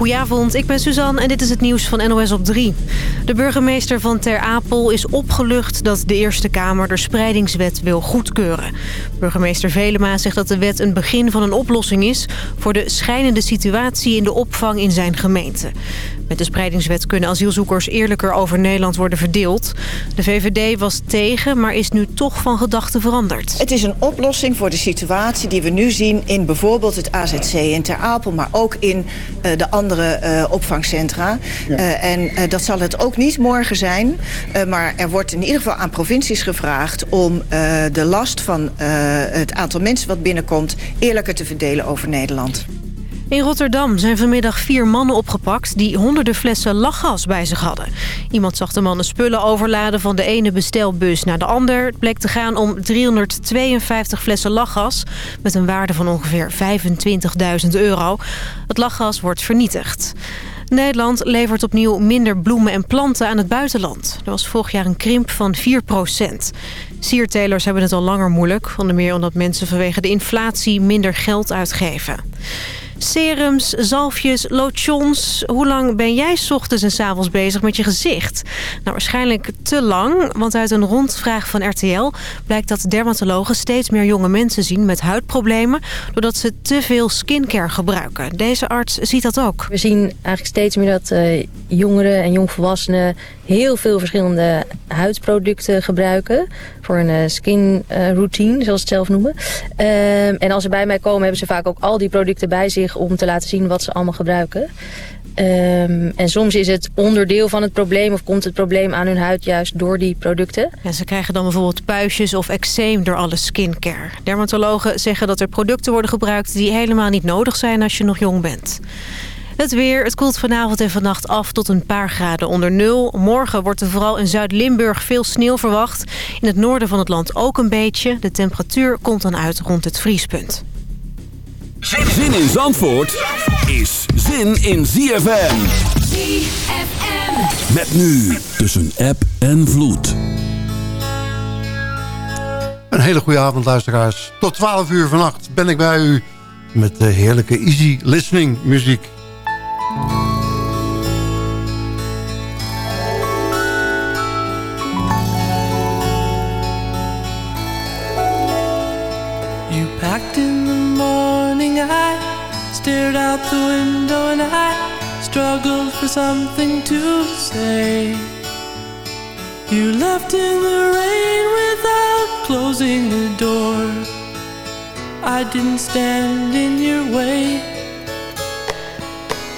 Goedenavond, ik ben Suzanne en dit is het nieuws van NOS op 3. De burgemeester van Ter Apel is opgelucht dat de Eerste Kamer de spreidingswet wil goedkeuren. Burgemeester Velema zegt dat de wet een begin van een oplossing is... voor de schijnende situatie in de opvang in zijn gemeente. Met de spreidingswet kunnen asielzoekers eerlijker over Nederland worden verdeeld. De VVD was tegen, maar is nu toch van gedachten veranderd. Het is een oplossing voor de situatie die we nu zien in bijvoorbeeld het AZC in Ter Apel... maar ook in uh, de andere uh, opvangcentra. Ja. Uh, en dat zal het ook niet morgen zijn. maar er wordt in ieder geval aan provincies gevraagd... om de last van het aantal mensen wat binnenkomt... eerlijker te verdelen over Nederland. In Rotterdam zijn vanmiddag vier mannen opgepakt... die honderden flessen lachgas bij zich hadden. Iemand zag de mannen spullen overladen van de ene bestelbus naar de ander. Het bleek te gaan om 352 flessen lachgas... met een waarde van ongeveer 25.000 euro. Het lachgas wordt vernietigd. Nederland levert opnieuw minder bloemen en planten aan het buitenland. Er was vorig jaar een krimp van 4 procent. Siertelers hebben het al langer moeilijk. Onder meer omdat mensen vanwege de inflatie minder geld uitgeven. Serums, zalfjes, lotions. Hoe lang ben jij ochtends en avonds bezig met je gezicht? Nou, waarschijnlijk te lang, want uit een rondvraag van RTL... blijkt dat dermatologen steeds meer jonge mensen zien met huidproblemen... doordat ze te veel skincare gebruiken. Deze arts ziet dat ook. We zien eigenlijk steeds meer dat uh, jongeren en jongvolwassenen... heel veel verschillende huidproducten gebruiken... voor een uh, skin uh, routine, zoals ze het zelf noemen. Ehm, en als ze bij mij komen, hebben ze vaak ook al die producten bij zich om te laten zien wat ze allemaal gebruiken. Um, en soms is het onderdeel van het probleem of komt het probleem aan hun huid juist door die producten. Ja, ze krijgen dan bijvoorbeeld puistjes of eczeem door alle skincare. Dermatologen zeggen dat er producten worden gebruikt die helemaal niet nodig zijn als je nog jong bent. Het weer, het koelt vanavond en vannacht af tot een paar graden onder nul. Morgen wordt er vooral in Zuid-Limburg veel sneeuw verwacht. In het noorden van het land ook een beetje. De temperatuur komt dan uit rond het vriespunt. Zin in Zandvoort is zin in ZFM. ZFM. Met nu tussen app en vloed. Een hele goede avond luisteraars. Tot 12 uur vannacht ben ik bij u met de heerlijke easy listening muziek. Out the window and I struggled for something to say. You left in the rain without closing the door. I didn't stand in your way.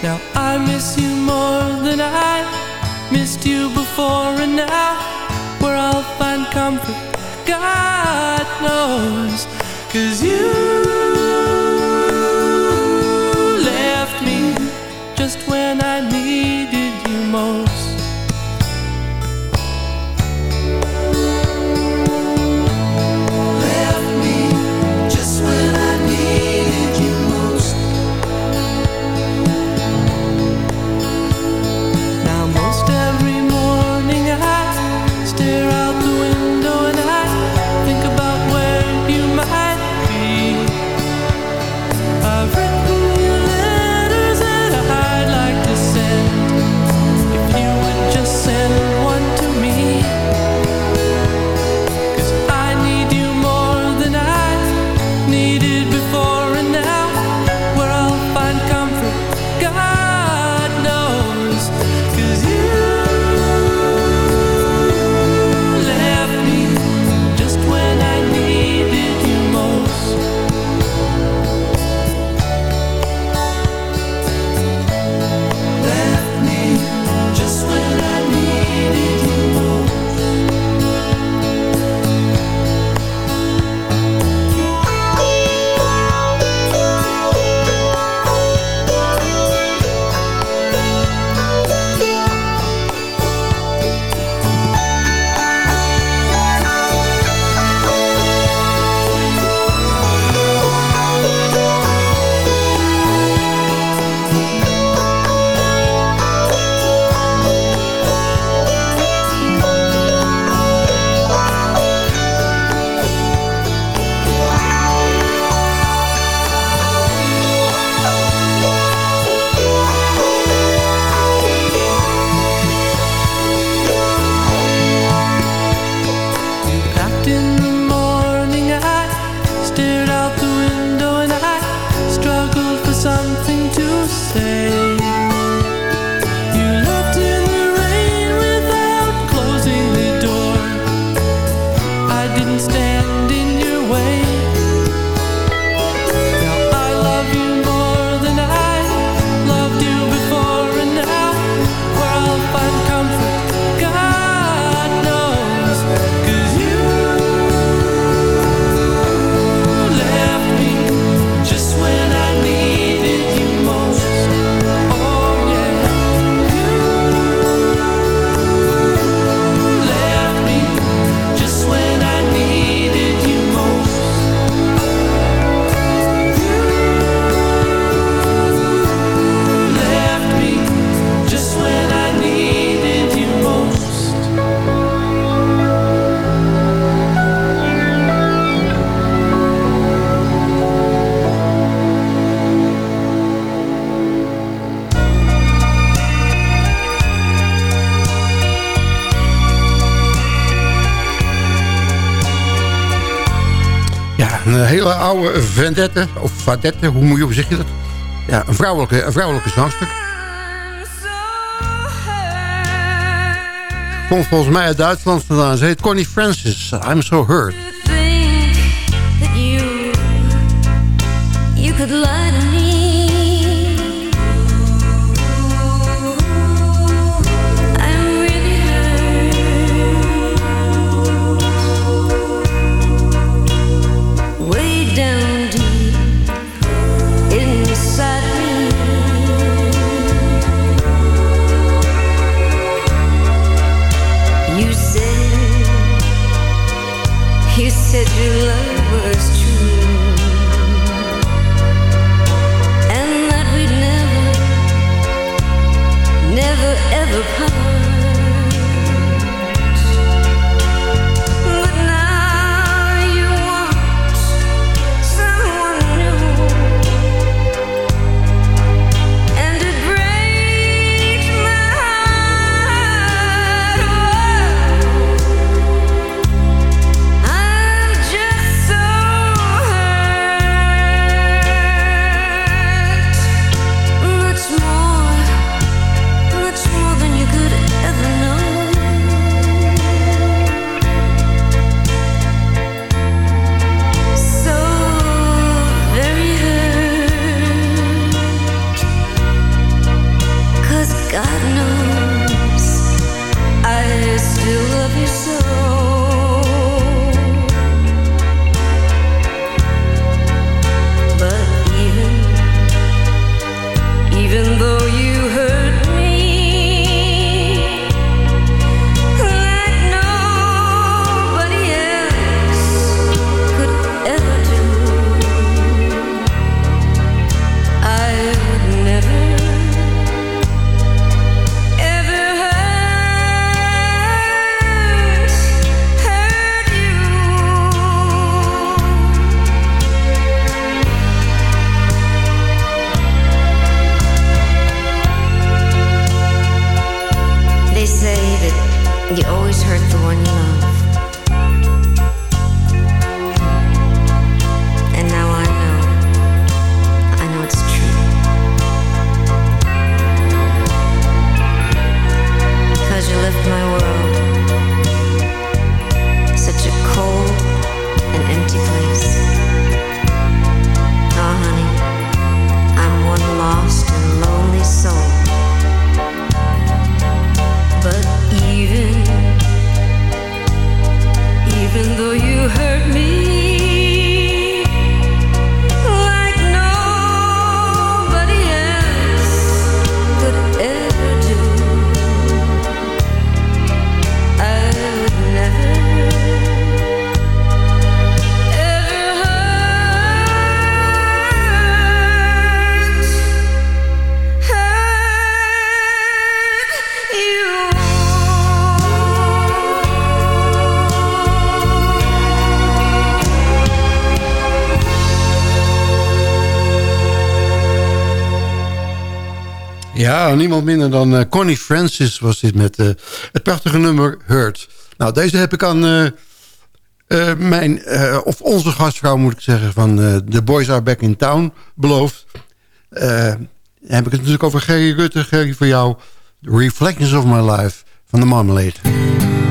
Now I miss you more than I missed you before, and now where I'll find comfort, God knows. Cause you just when I needed Eh, oude vendette, of vadette, hoe moet je, hoe zich dat? Ja, een vrouwelijke, een vrouwelijke zangster. Komt volgens mij uit Duitsland vandaan. Ze heet Connie Francis. I'm so hurt. You, even though you Nou, niemand minder dan eh, Connie Francis was dit met eh, het prachtige nummer Hurt. Nou, deze heb ik aan eh, mijn, of onze gastvrouw moet ik zeggen, van The Boys Are Back in Town beloofd. heb ik het natuurlijk over Gerry Rutte, Gerry voor jou. Reflections of My Life van de Marmalade.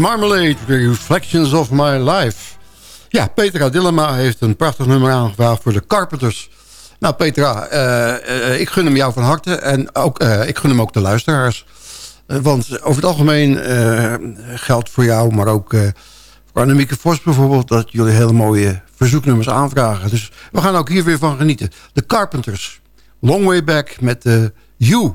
Marmalade, The Reflections of My Life. Ja, Petra Dillema heeft een prachtig nummer aangevraagd voor de Carpenters. Nou Petra, uh, uh, ik gun hem jou van harte en ook, uh, ik gun hem ook de luisteraars. want over het algemeen geldt voor jou, maar ook voor Annemieke Vos bijvoorbeeld... dat jullie hele mooie verzoeknummers aanvragen. Dus we gaan ook hier weer van genieten. De Carpenters, Long Way Back met You...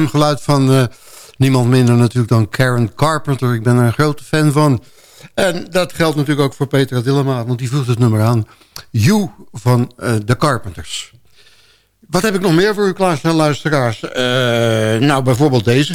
geluid van eh, niemand minder natuurlijk dan Karen Carpenter. Ik ben er een grote fan van. En dat geldt natuurlijk ook voor Petra Dillema, want die voegt het nummer aan. You van eh, de Carpenters. Wat heb ik nog meer voor u klaarstaan, luisteraars? Eh, nou, bijvoorbeeld deze.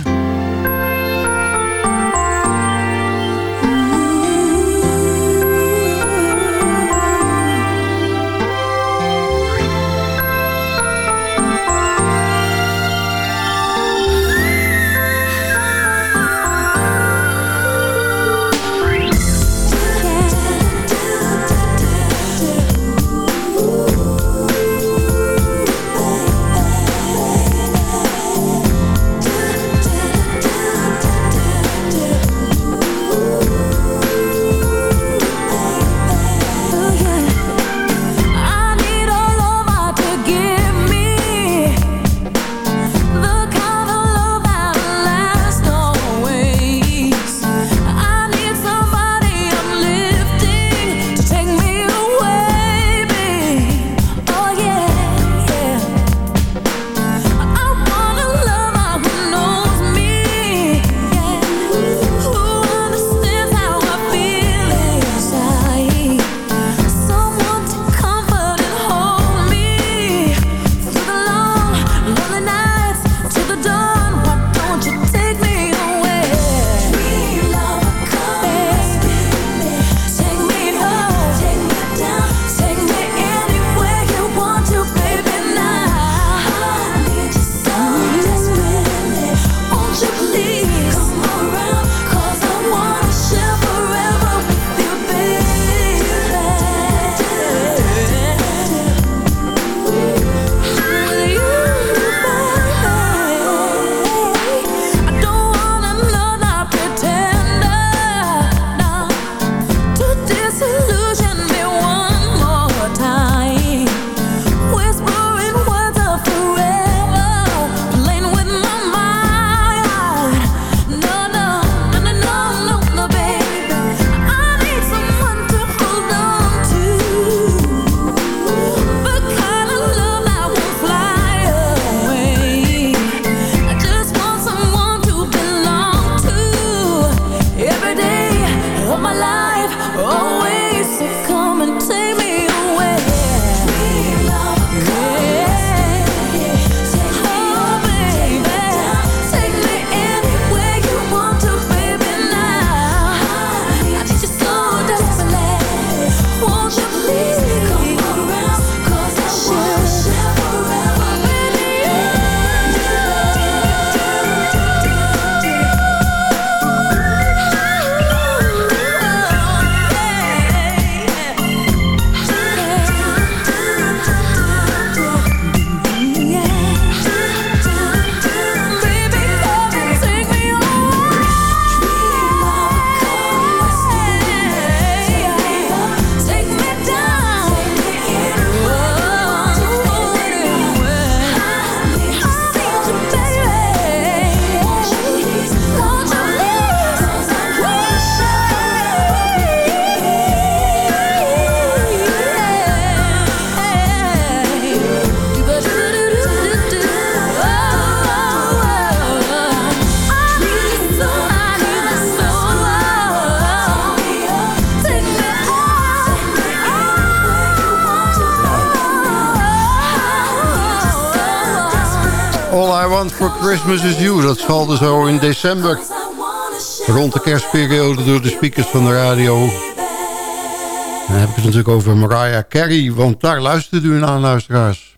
All I Want for Christmas is You. Dat schalde dus zo in december. Rond de kerstperiode door de speakers van de radio. Dan heb ik het natuurlijk over Mariah Carey. Want daar luistert u naar, luisteraars.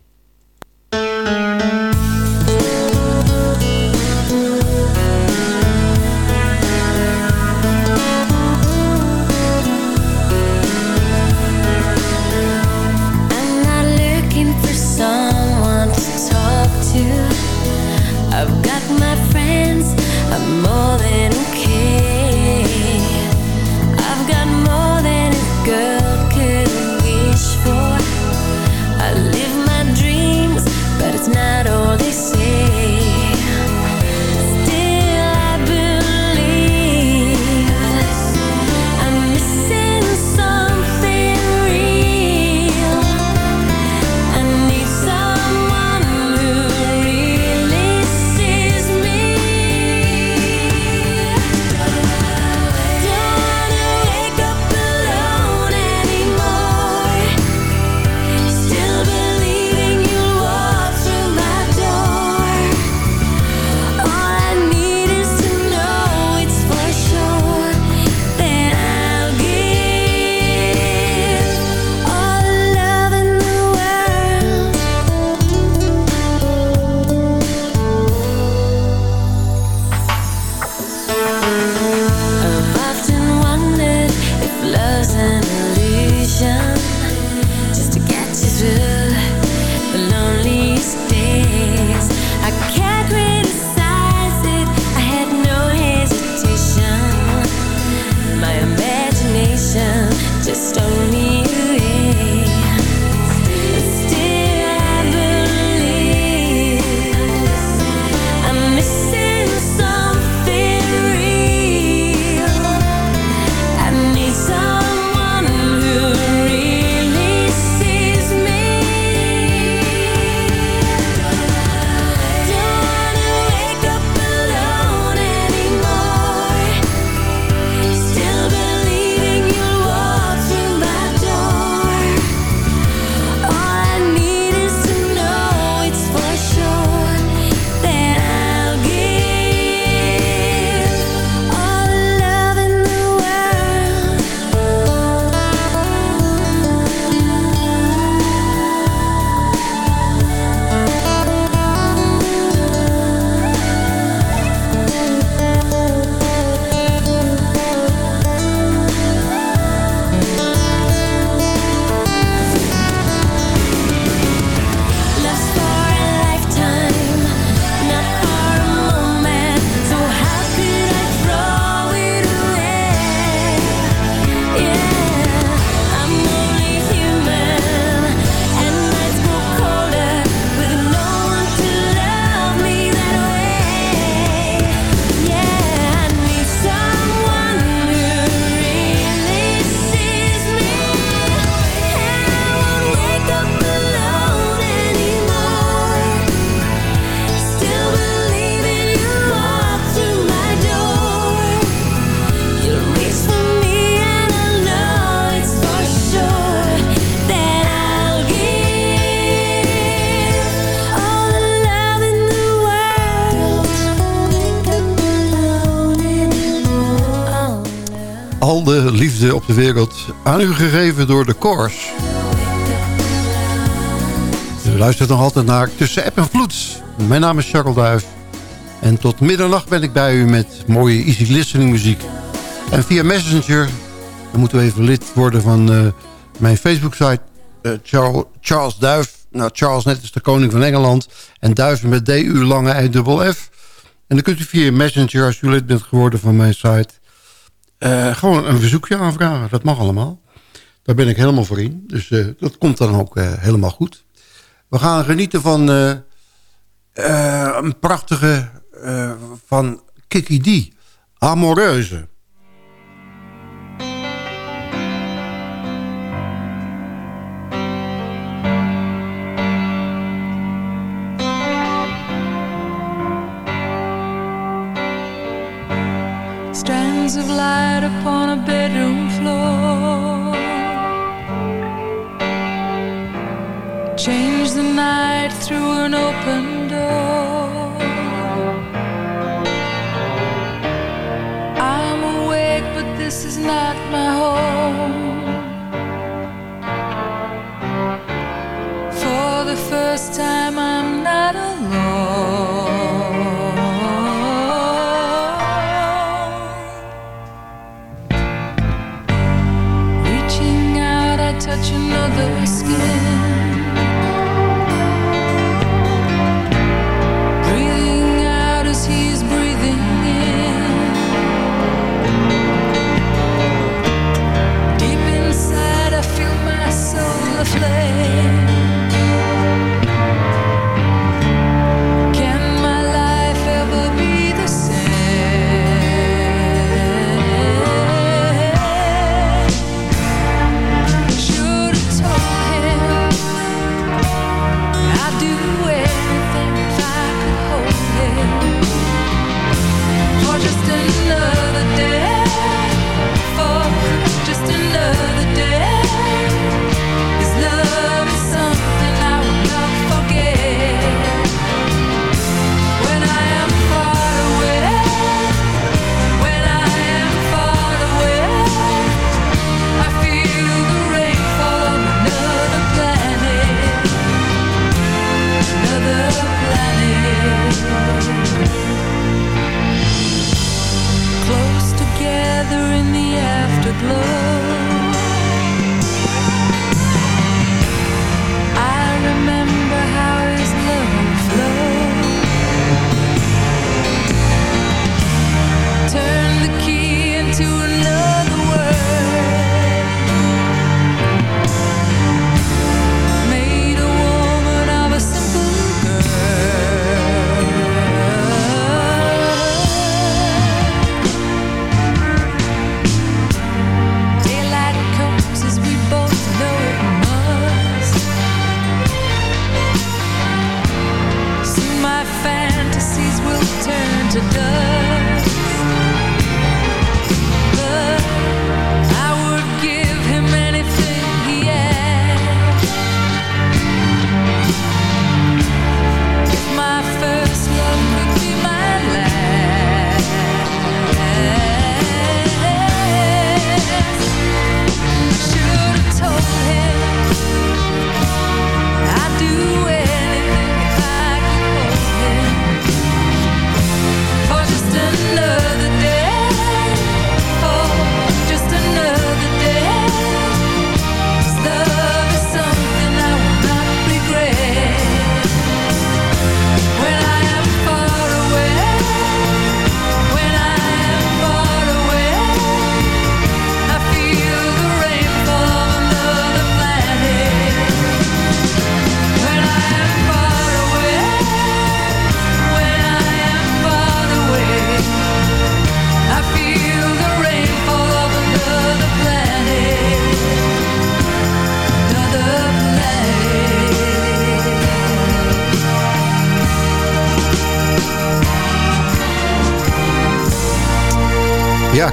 De liefde op de wereld. Aan u gegeven door de Coors. U luistert nog altijd naar Tussen App en Vloed. Mijn naam is Charles Duif. En tot middernacht ben ik bij u met mooie easy listening muziek. En via Messenger, dan moeten we even lid worden van uh, mijn Facebook site. Uh, Charles, Duif. Nou, Charles net is de koning van Engeland. En Duif met D-U lange I F. En dan kunt u via Messenger, als u lid bent geworden van mijn site... Uh, gewoon een verzoekje aanvragen. Dat mag allemaal. Daar ben ik helemaal voor in. Dus uh, dat komt dan ook uh, helemaal goed. We gaan genieten van een prachtige van Kiki D. Amoreuze. Strands upon a bedroom floor. Change the night through an open door. I'm awake, but this is not my home. For the first time,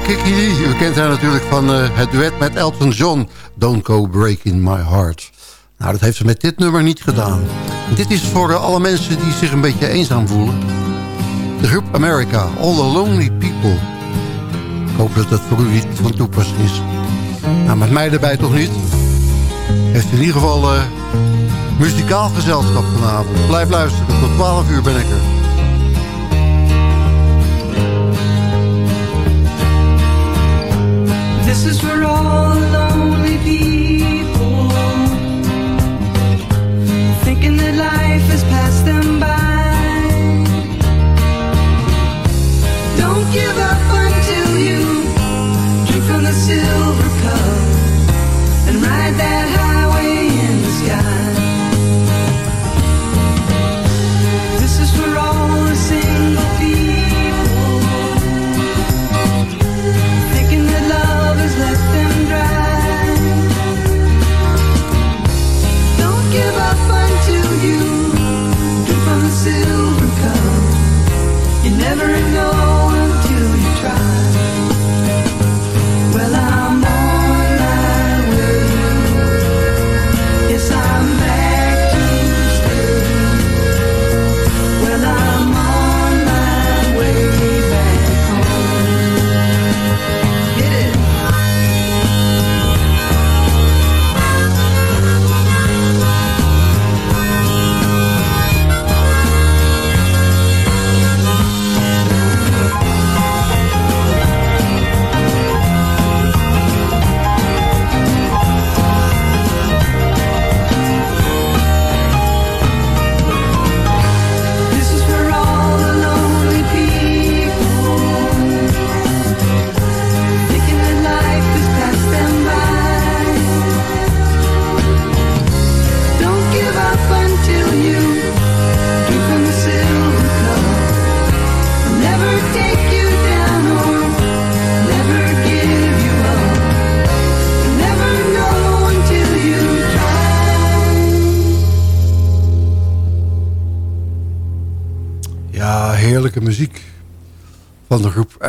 Kiki. U kent haar natuurlijk van eh, het duet met Elton John. Don't Go Breaking My Heart. Nou, dat heeft ze met dit nummer niet gedaan. Dit is voor eh, alle mensen die zich een beetje eenzaam voelen. De groep America, All the Lonely People. hoop dat dat voor u niet van toepassing is. Nou, met mij erbij toch niet. Heeft in ieder geval uh, muzikaal gezelschap vanavond. Blijf luisteren, tot 12 uur ben ik er. This is for all the lonely people. Thinking that life has passed them by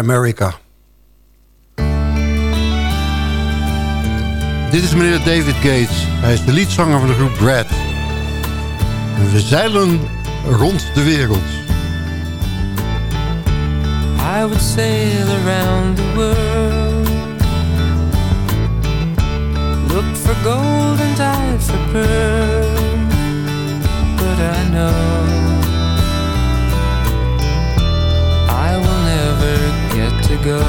America. Dit is meneer David Gates. Hij is de liedzanger van de groep Brad. En we zeilen rond de wereld. I would sail around the world Look for gold and dive for pearl But I know never get to go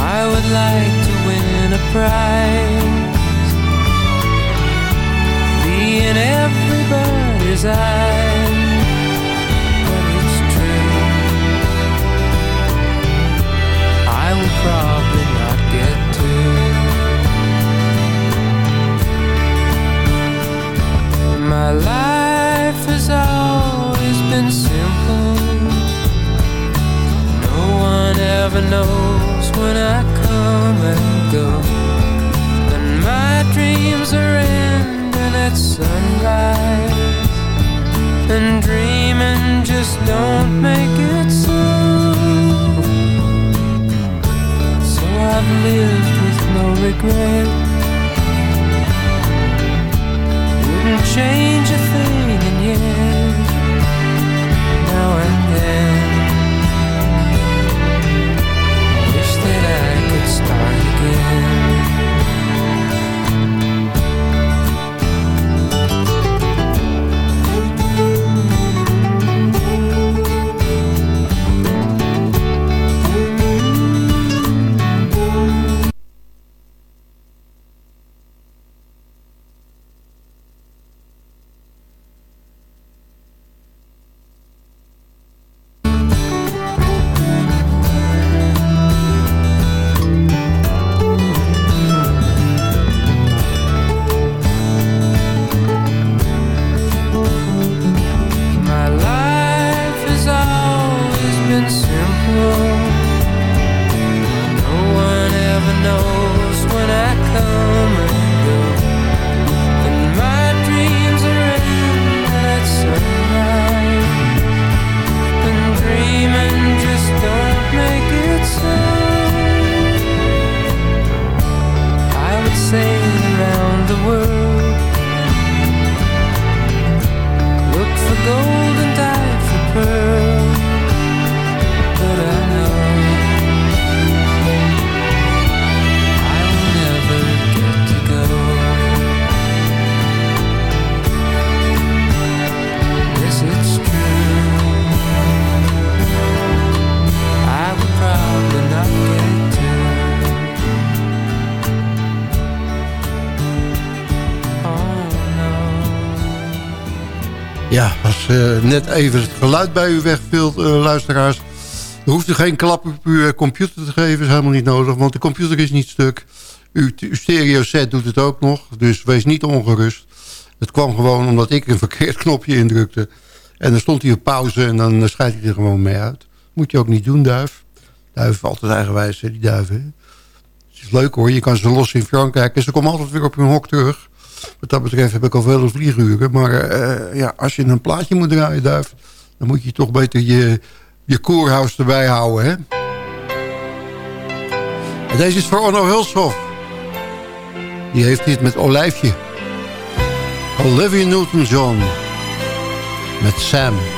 I would like to win a prize be in everybody's eyes, but it's true. I will probably not get to. My life has always been simple. No one ever knows when I come and go. And my dreams are ending at sunrise And dreaming just don't make it so So I've lived with no regret Wouldn't change a thing start again net even het geluid bij u wegviel, eh, luisteraars... dan hoeft u geen klap op uw eh, computer te geven, is helemaal niet nodig... want de computer is niet stuk. Uw, stereo set doet het ook nog, dus wees niet ongerust. Het kwam gewoon omdat ik een verkeerd knopje indrukte. En dan stond hij op pauze en dan scheidt hij er gewoon mee uit. Moet je ook niet doen, duif. Duif altijd eigenwijs, hè, die duiven. Het is leuk hoor, je kan ze los in Frankrijk... en ze komen altijd weer op hun hok terug. Wat dat betreft heb ik al veel vlieguren. Maar eh, ja, als je een plaatje moet draaien, duif... dan moet je toch beter je, je koerhuis erbij houden, hè? En deze is voor Onno Hulshoff. Die heeft dit met Olijfje. Olivia Newton-John. Met Sam.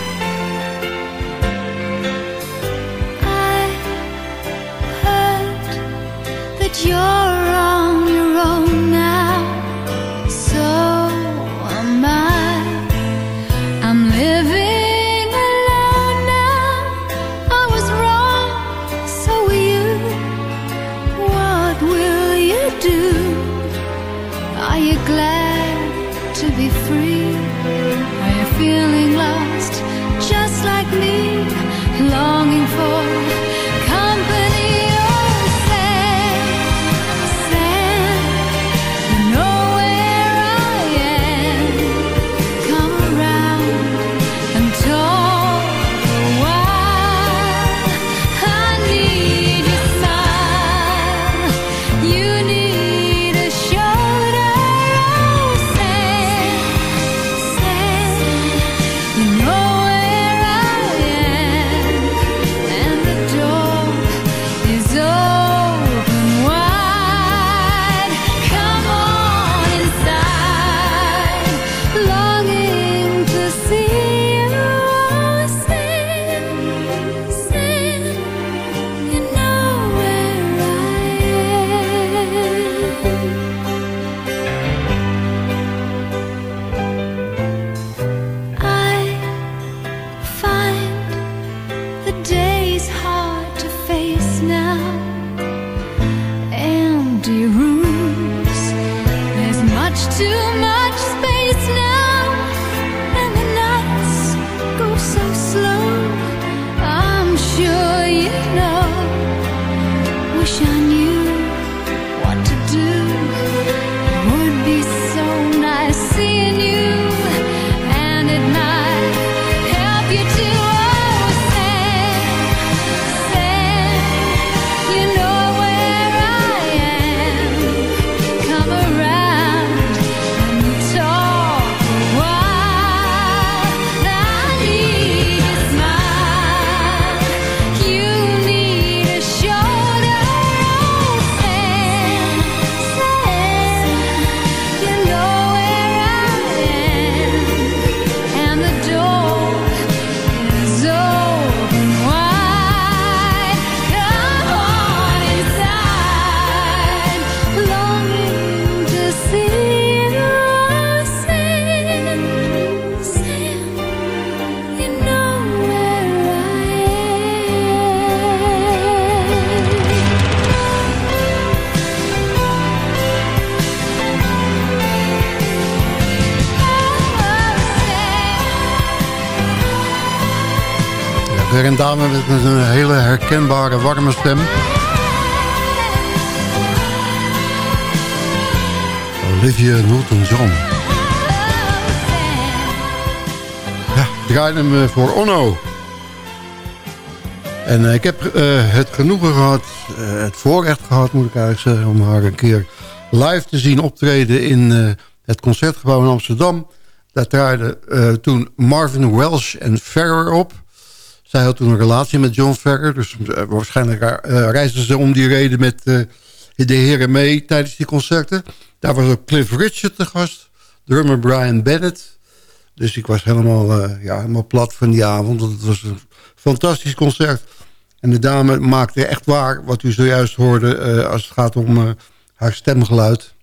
it's now dame met een hele herkenbare, warme stem. Olivia Newton-John. Ja, draai hem eh, voor Onno. En eh, ik heb eh, het genoegen gehad, eh, het voorrecht gehad moet ik eigenlijk zeggen... om haar een keer live te zien optreden in het Concertgebouw in Amsterdam. Daar draaiden toen Marvin Welsh en Ferrer op. Zij had toen een relatie met John Ferrer. Dus eh, waarschijnlijk eh, reisden ze om die reden met eh, de heren mee tijdens die concerten. Daar was ook Cliff Richard te gast. Drummer Brian Bennett. Dus ik was helemaal, ja, helemaal plat van die avond. want Het was een fantastisch concert. En de dame maakte echt waar wat u zojuist hoorde... als het gaat om haar stemgeluid.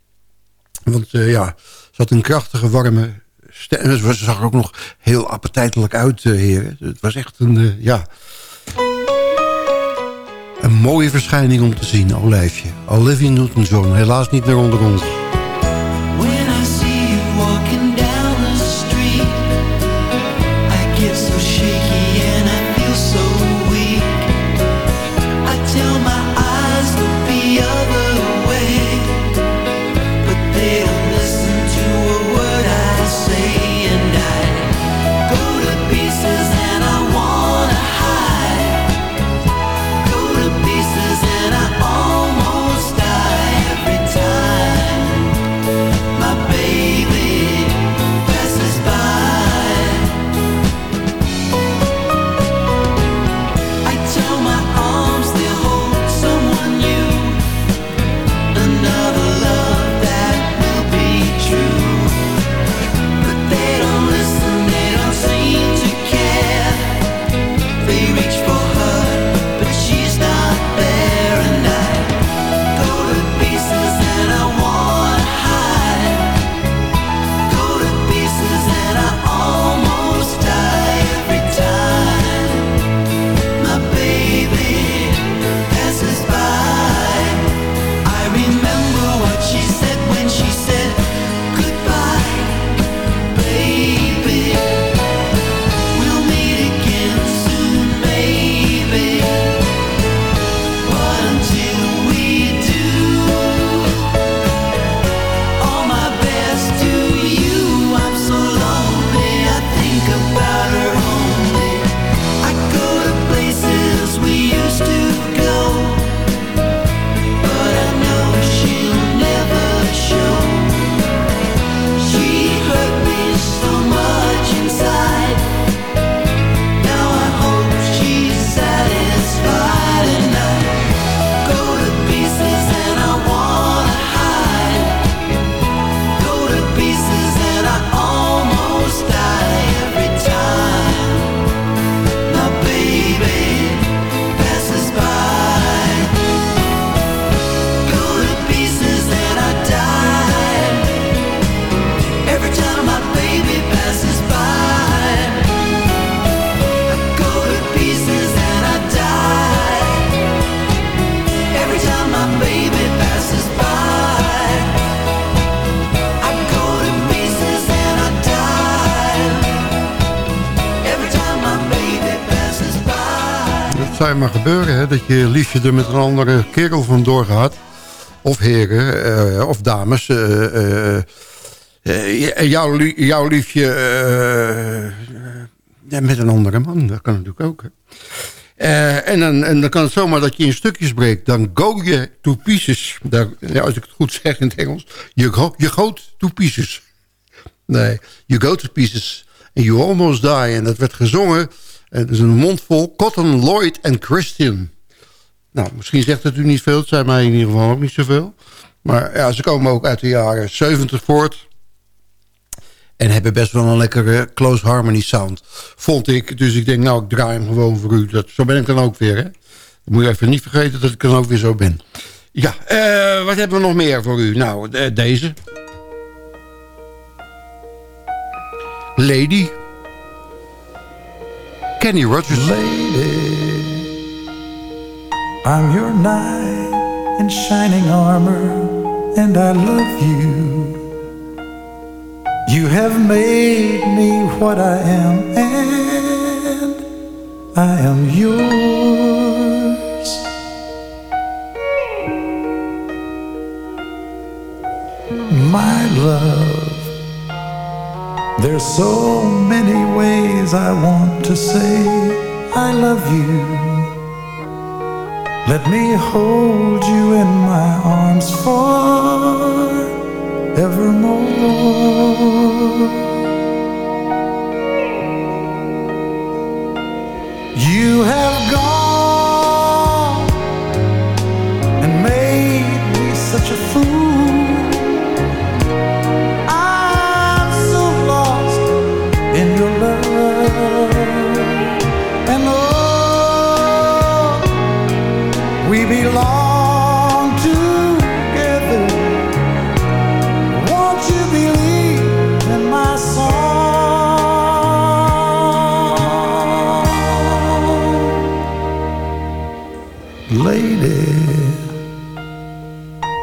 Want ja, ze had een krachtige, warme Ze zag er ook nog heel appetijtelijk uit, eh, heren. Het was echt een, eh, ja... Een mooie verschijning om te zien, Olijfje. Olivia Newton-John, helaas niet meer onder ons. Gebeuren, hè? Dat je liefje er met een andere kerel vandoor gaat. Of heren, eh, of dames. eh, jouw, jouw liefje met een andere man. Dat kan natuurlijk ook. En, dan, en dan kan het zomaar dat je in stukjes breekt. Dan go je to pieces. Daar, ja, als ik het goed zeg in het Engels. Je, go, to pieces. Nee, you go to pieces. And you almost die. En dat werd gezongen. En dat is een mond vol. Cotton, Lloyd en Christian. Nou, misschien zegt het u niet veel. Het zijn mij in ieder geval ook niet zoveel. Maar ja, ze komen ook uit de jaren 70 voort. En hebben best wel een lekkere close harmony sound. Vond ik. Dus ik denk, nou, ik draai hem gewoon voor u. Dat, zo ben ik dan ook weer, hè. Moet je even niet vergeten dat ik dan ook weer zo ben. Ja, eh, wat hebben we nog meer voor u? Nou, eh, deze. Lady. Kenny Rogers. Lady, I'm your knight in shining armor, and I love you. You have made me what I am, and I am yours. My love. There's so many ways I want to say I love you. Let me hold you in my arms forevermore. You have gone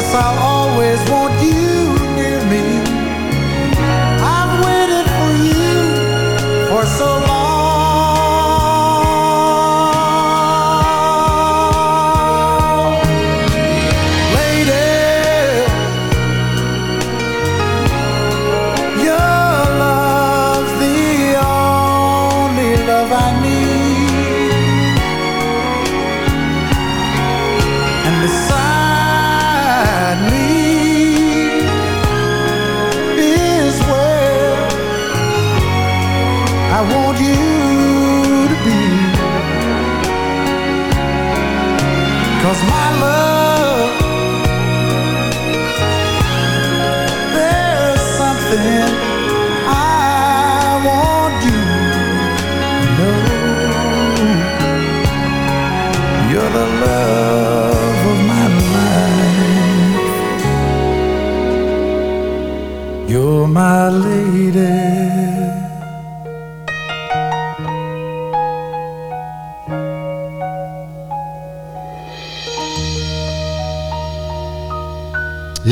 Yes, I'll always want you near me. I've waited for you for so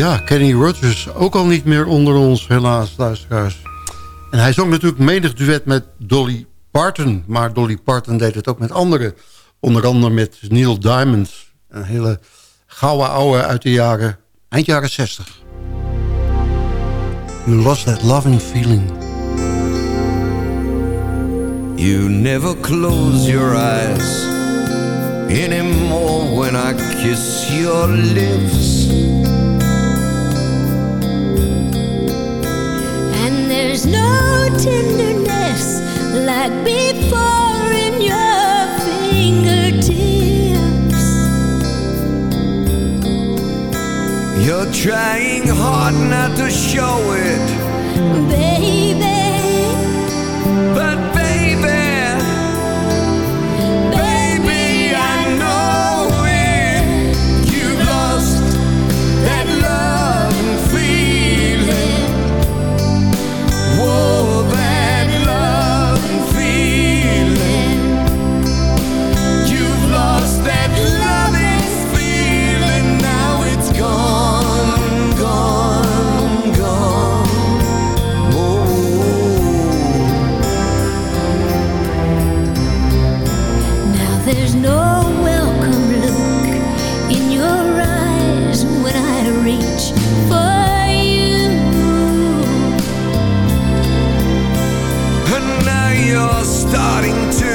Ja, Kenny Rogers, ook al niet meer onder ons, helaas, luisteraars. En hij zong natuurlijk menig duet met Dolly Parton. Maar Dolly Parton deed het ook met anderen. Onder andere met Neil Diamond. Een hele gouden ouwe uit de jaren, eind jaren 60. You lost that loving feeling. You never close your eyes anymore when I kiss your lips. Trying hard not to show it, Baby, you're starting to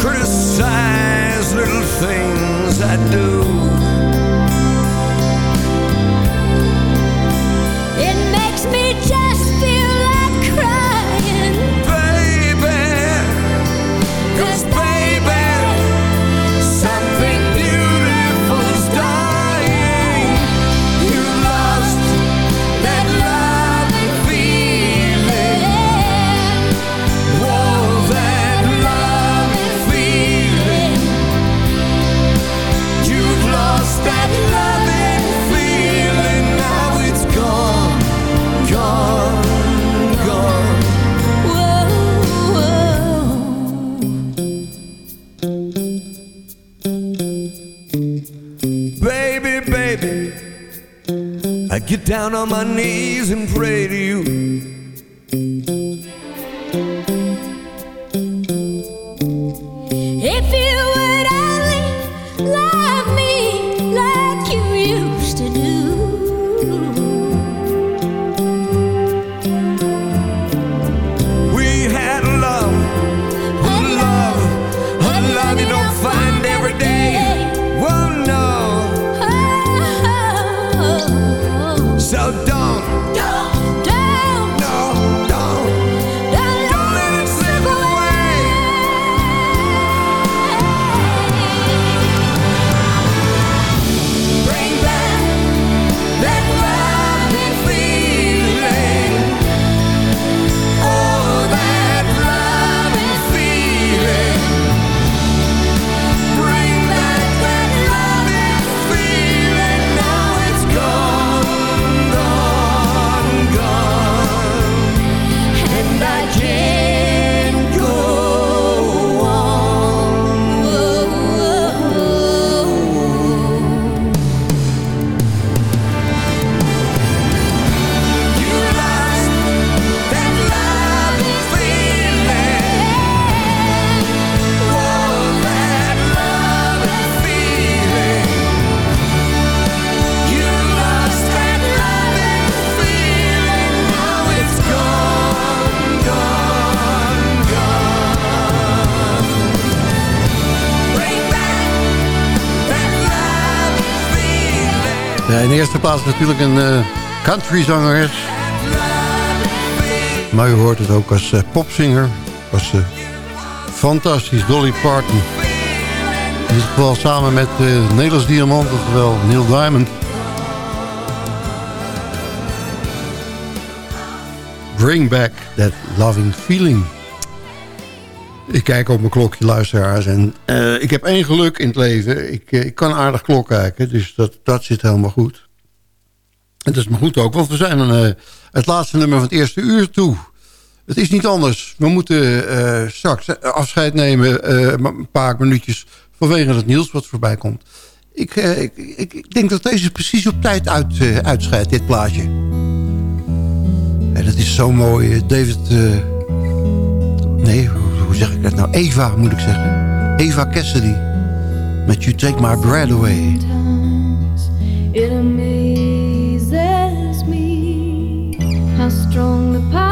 criticize little things I do. On my knees and pray plaats natuurlijk een eh countryzangeres. Maar u hoort het ook als eh, popzinger. Was eh, fantastisch, Dolly Parton. In dit geval samen met Nederlands Diamant, oftewel Neil Diamond. Bring back that loving feeling. Ik kijk op mijn klokje, luisteraars. En ik heb één geluk in het leven. Ik, ik kan aardig klok kijken, dus dat, dat zit helemaal goed. En dat is maar goed ook, want we zijn aan eh, het laatste nummer van het eerste uur toe. Het is niet anders. We moeten eh, straks afscheid nemen, eh, een paar minuutjes... vanwege het nieuws wat voorbij komt. Ik, eh, ik, denk dat deze precies op tijd uit, eh, uitscheidt, dit plaatje. En dat is zo mooi. eh, David... eh, nee, hoe hoe zeg ik dat nou? Eva, moet ik zeggen. Eva Cassidy. Met You Take My Breath Away. How strong the power